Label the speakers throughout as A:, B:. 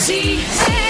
A: ZFM.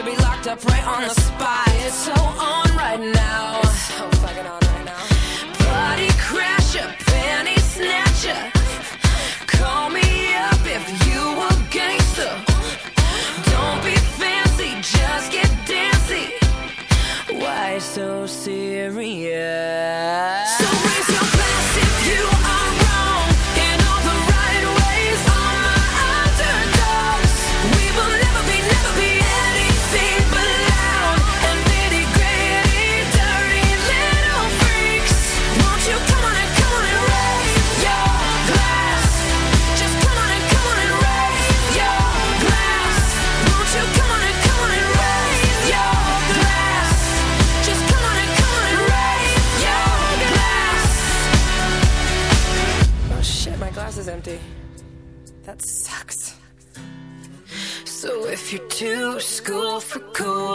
B: should be
C: locked up right on the spot. It's so on
D: right now. Crasher, snatcher. Call me up if you a gangster. Don't be fancy, just get dancy. Why so serious? You're too school for cool.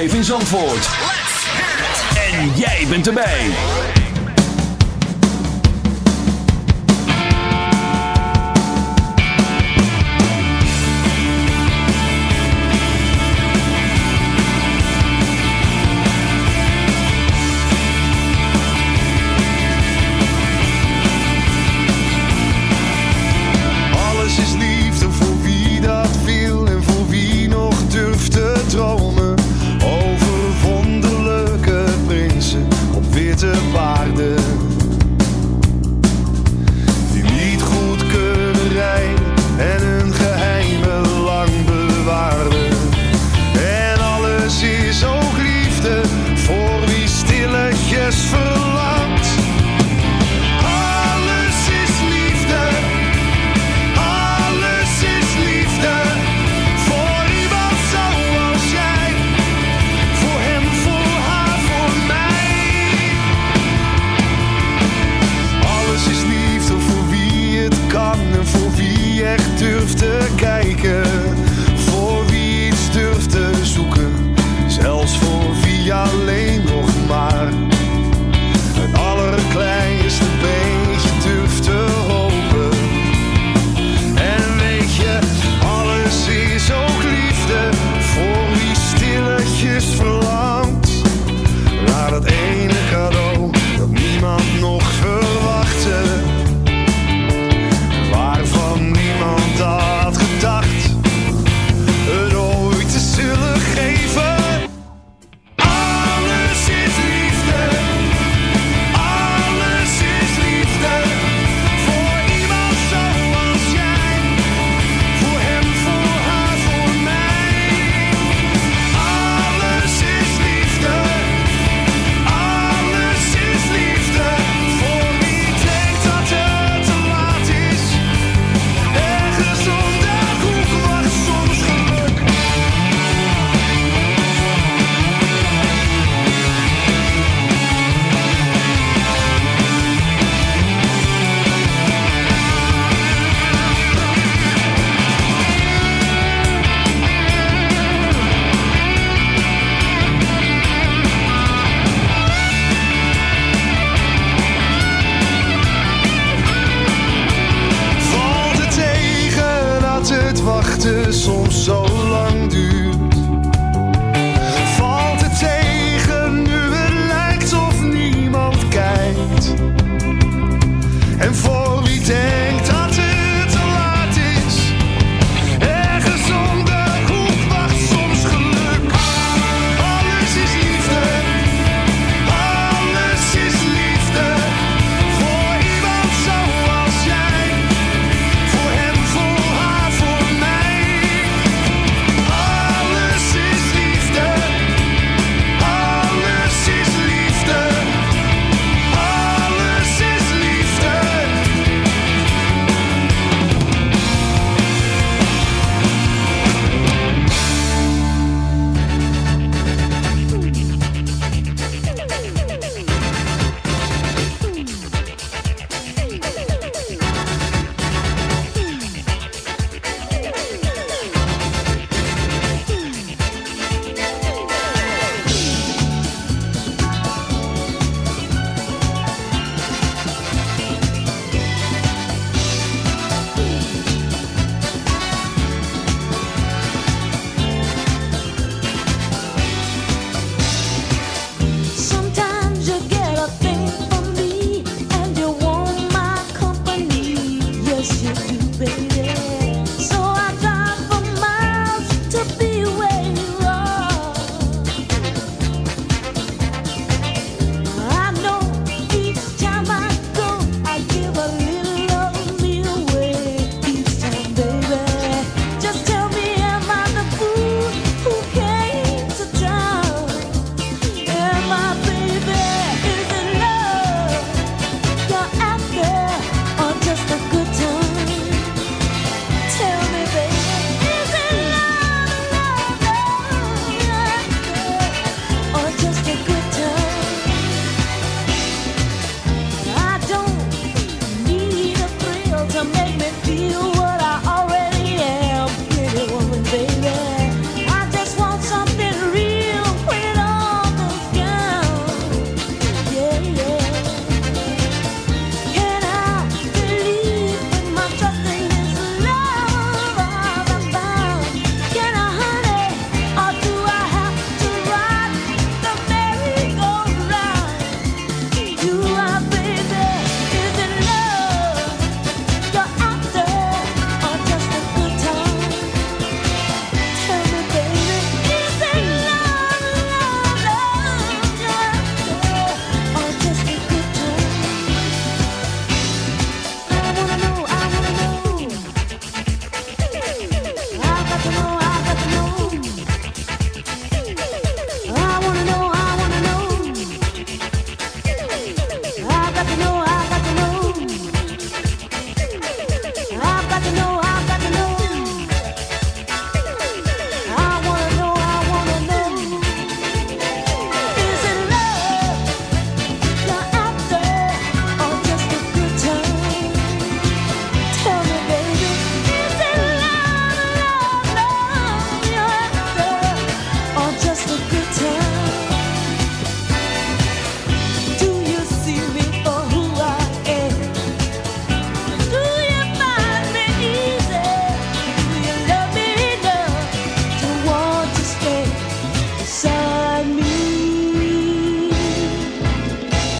E: Live in Zandvoort. En jij bent erbij.